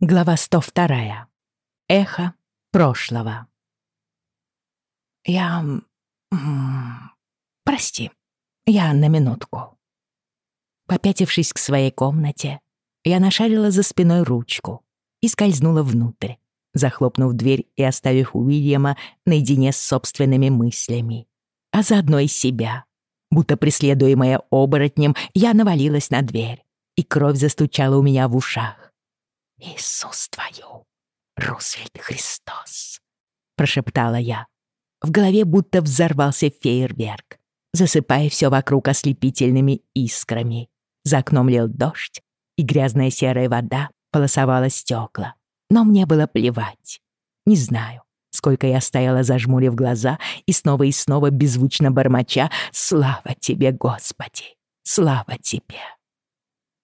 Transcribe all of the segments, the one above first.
Глава 102. Эхо прошлого. Я... Прости, я на минутку. Попятившись к своей комнате, я нашарила за спиной ручку и скользнула внутрь, захлопнув дверь и оставив Уильяма наедине с собственными мыслями, а заодно и себя. Будто преследуемая оборотнем, я навалилась на дверь, и кровь застучала у меня в ушах. «Иисус твою, Рузвельт Христос!» — прошептала я. В голове будто взорвался фейерверк, засыпая все вокруг ослепительными искрами. За окном лил дождь, и грязная серая вода полосовала стекла. Но мне было плевать. Не знаю, сколько я стояла, зажмурив глаза и снова и снова беззвучно бормоча «Слава тебе, Господи! Слава тебе!»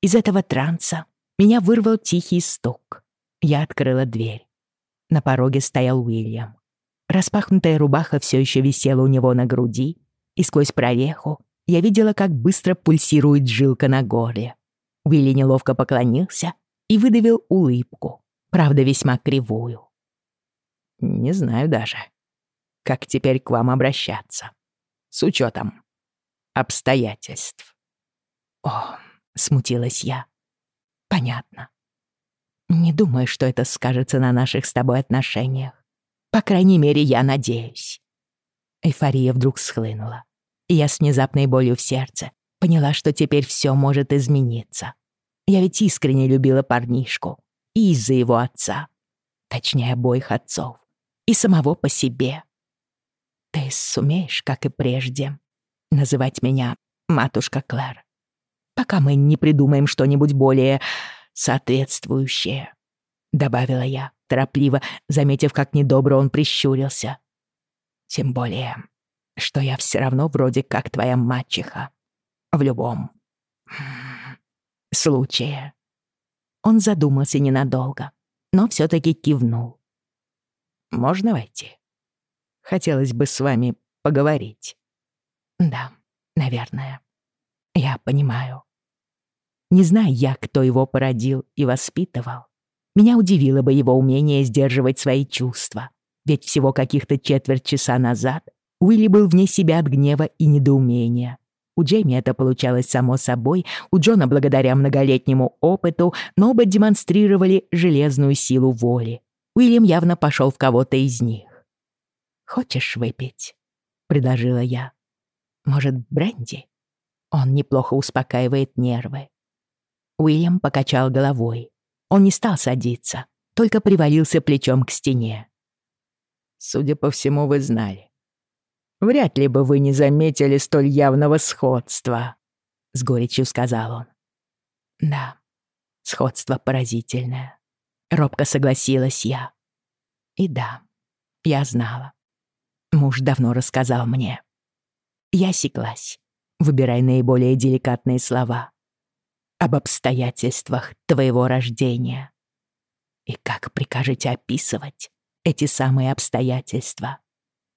Из этого транса меня вырвал тихий стук. Я открыла дверь. На пороге стоял Уильям. Распахнутая рубаха все еще висела у него на груди, и сквозь прореху я видела, как быстро пульсирует жилка на горле. Уилли неловко поклонился и выдавил улыбку, правда, весьма кривую. «Не знаю даже, как теперь к вам обращаться, с учетом обстоятельств». «О», — смутилась я, — «понятно. Не думаю, что это скажется на наших с тобой отношениях. По крайней мере, я надеюсь». Эйфория вдруг схлынула, и я с внезапной болью в сердце поняла, что теперь все может измениться. Я ведь искренне любила парнишку и из-за его отца, точнее, обоих отцов, и самого по себе. Ты сумеешь, как и прежде, называть меня матушка Клэр, пока мы не придумаем что-нибудь более соответствующее», — добавила я, торопливо, заметив, как недобро он прищурился. «Тем более, что я все равно вроде как твоя мачеха. В любом случае». Он задумался ненадолго, но все таки кивнул. «Можно войти? Хотелось бы с вами поговорить». «Да, наверное. Я понимаю». Не зная я, кто его породил и воспитывал, меня удивило бы его умение сдерживать свои чувства. Ведь всего каких-то четверть часа назад Уилли был вне себя от гнева и недоумения. У Джейми это получалось само собой, у Джона благодаря многолетнему опыту, но оба демонстрировали железную силу воли. Уильям явно пошел в кого-то из них. «Хочешь выпить?» — предложила я. «Может, бренди? Он неплохо успокаивает нервы». Уильям покачал головой. Он не стал садиться, только привалился плечом к стене. «Судя по всему, вы знали. Вряд ли бы вы не заметили столь явного сходства», — с горечью сказал он. «Да, сходство поразительное», — робко согласилась я. «И да, я знала. Муж давно рассказал мне». Я секлась, выбирая наиболее деликатные слова об обстоятельствах твоего рождения. И как прикажете описывать эти самые обстоятельства?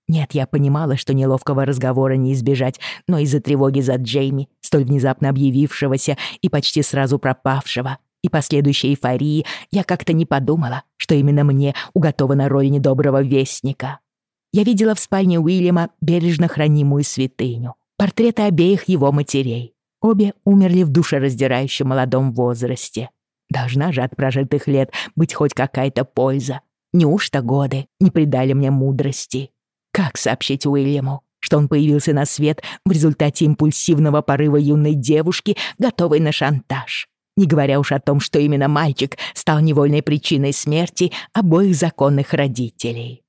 Нет, я понимала, что неловкого разговора не избежать, но из-за тревоги за Джейми, столь внезапно объявившегося и почти сразу пропавшего, и последующей эйфории, я как-то не подумала, что именно мне уготована роль недоброго вестника. Я видела в спальне Уильяма бережно хранимую святыню, портреты обеих его матерей, Обе умерли в душераздирающем молодом возрасте. Должна же от прожитых лет быть хоть какая-то польза. Неужто годы не придали мне мудрости? Как сообщить Уильяму, что он появился на свет в результате импульсивного порыва юной девушки, готовой на шантаж? Не говоря уж о том, что именно мальчик стал невольной причиной смерти обоих законных родителей.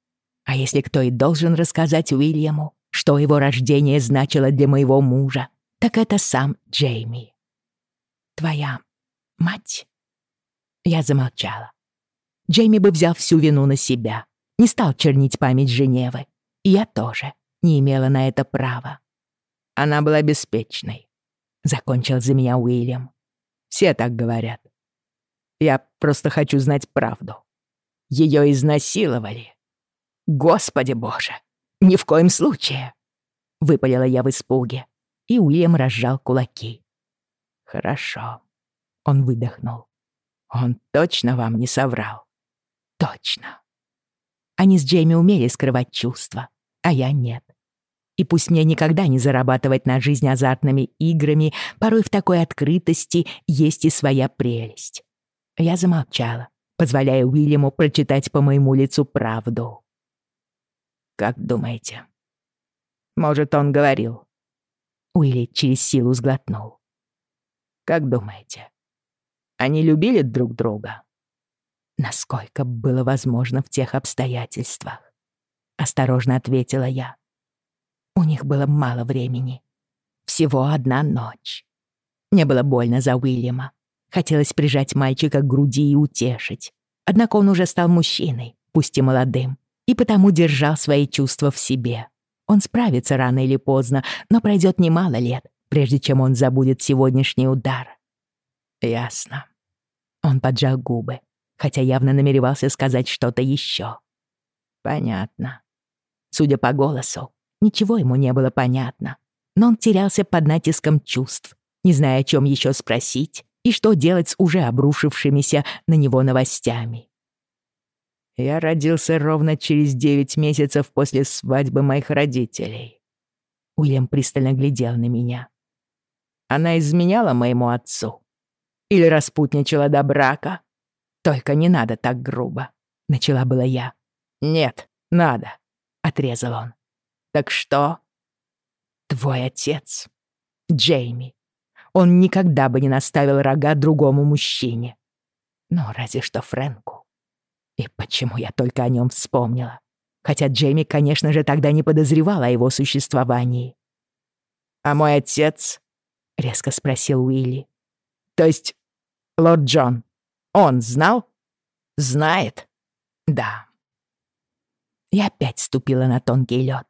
А если кто и должен рассказать Уильяму, что его рождение значило для моего мужа, так это сам Джейми. Твоя мать? Я замолчала. Джейми бы взял всю вину на себя, не стал чернить память Женевы. И я тоже не имела на это права. Она была беспечной. Закончил за меня Уильям. Все так говорят. Я просто хочу знать правду. Ее изнасиловали. Господи боже, ни в коем случае. Выпалила я в испуге и Уильям разжал кулаки. «Хорошо», — он выдохнул. Он точно вам не соврал? Точно. Они с Джейми умели скрывать чувства, а я нет. И пусть мне никогда не зарабатывать на жизнь азартными играми, порой в такой открытости есть и своя прелесть. Я замолчала, позволяя Уильяму прочитать по моему лицу правду. «Как думаете?» «Может, он говорил?» Уилли через силу сглотнул. «Как думаете, они любили друг друга?» «Насколько было возможно в тех обстоятельствах?» Осторожно ответила я. У них было мало времени. Всего одна ночь. Мне было больно за Уильяма. Хотелось прижать мальчика к груди и утешить. Однако он уже стал мужчиной, пусть и молодым, и потому держал свои чувства в себе. Он справится рано или поздно, но пройдет немало лет, прежде чем он забудет сегодняшний удар. Ясно. Он поджал губы, хотя явно намеревался сказать что-то еще. Понятно. Судя по голосу, Ничего ему не было понятно. Но он терялся под натиском чувств, не зная, о чем еще спросить и что делать с уже обрушившимися на него новостями. Я родился ровно через девять месяцев после свадьбы моих родителей. Уильям пристально глядел на меня. Она изменяла моему отцу? Или распутничала до брака? Только не надо так грубо. Начала была я. Нет, надо, отрезал он. Так что? Твой отец, Джейми. Он никогда бы не наставил рога другому мужчине. Ну, разве что Фрэнку. И почему я только о нем вспомнила? Хотя Джейми, конечно же, тогда не подозревал о его существовании. «А мой отец?» — резко спросил Уилли. «То есть лорд Джон, он знал?» «Знает?» «Да». Я опять ступила на тонкий лед.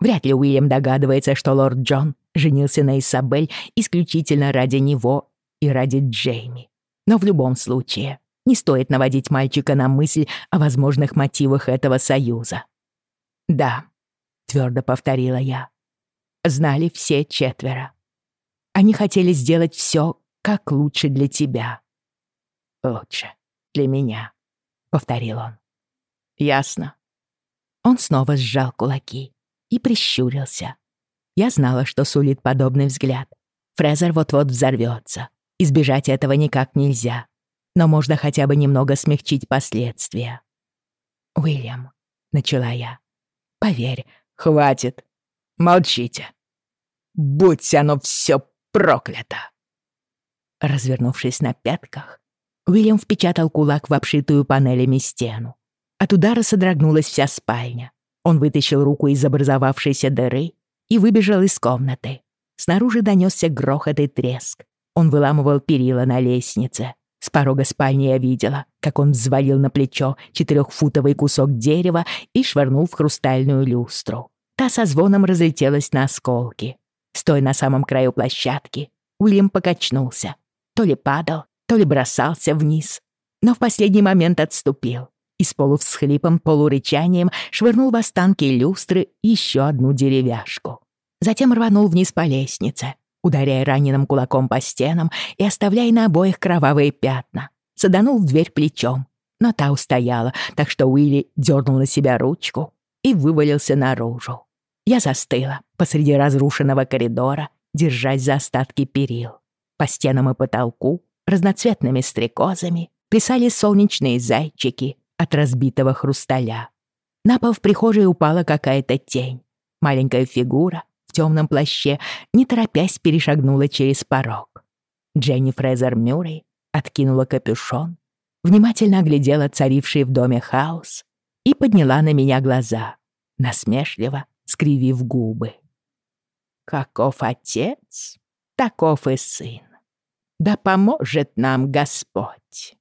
Вряд ли Уильям догадывается, что лорд Джон женился на Исабель исключительно ради него и ради Джейми. Но в любом случае, не стоит наводить мальчика на мысль о возможных мотивах этого союза. «Да», — твердо повторила я, — «знали все четверо. Они хотели сделать все, как лучше для тебя». «Лучше для меня», — повторил он. «Ясно». Он снова сжал кулаки и прищурился. Я знала, что сулит подобный взгляд. Фрезер вот-вот взорвется. Избежать этого никак нельзя. Но можно хотя бы немного смягчить последствия. «Уильям», — начала я, — «поверь, хватит. Молчите. Будь оно все проклято!» Развернувшись на пятках, Уильям впечатал кулак в обшитую панелями стену. От удара содрогнулась вся спальня. Он вытащил руку из образовавшейся дыры и выбежал из комнаты. Снаружи донесся грохот и треск. Он выламывал перила на лестнице. Порога спальни я видела, как он взвалил на плечо четырехфутовый кусок дерева и швырнул в хрустальную люстру. Та со звоном разлетелась на осколки. Стоя на самом краю площадки, Уильям покачнулся. То ли падал, то ли бросался вниз. Но в последний момент отступил и с полувсхлипом, полурычанием швырнул в останки люстры еще одну деревяшку. Затем рванул вниз по лестнице, ударяя раненым кулаком по стенам и оставляя на обоих кровавые пятна. Саданул в дверь плечом, но та устояла, так что Уилли дернул на себя ручку и вывалился наружу. Я застыла посреди разрушенного коридора, держась за остатки перил. По стенам и потолку разноцветными стрекозами писали солнечные зайчики от разбитого хрусталя. На пол в прихожей упала какая-то тень. Маленькая фигура темном плаще, не торопясь, перешагнула через порог. Дженни Фрезер Мюррей откинула капюшон, внимательно оглядела царивший в доме хаос и подняла на меня глаза, насмешливо скривив губы. «Каков отец, таков и сын. Да поможет нам Господь!»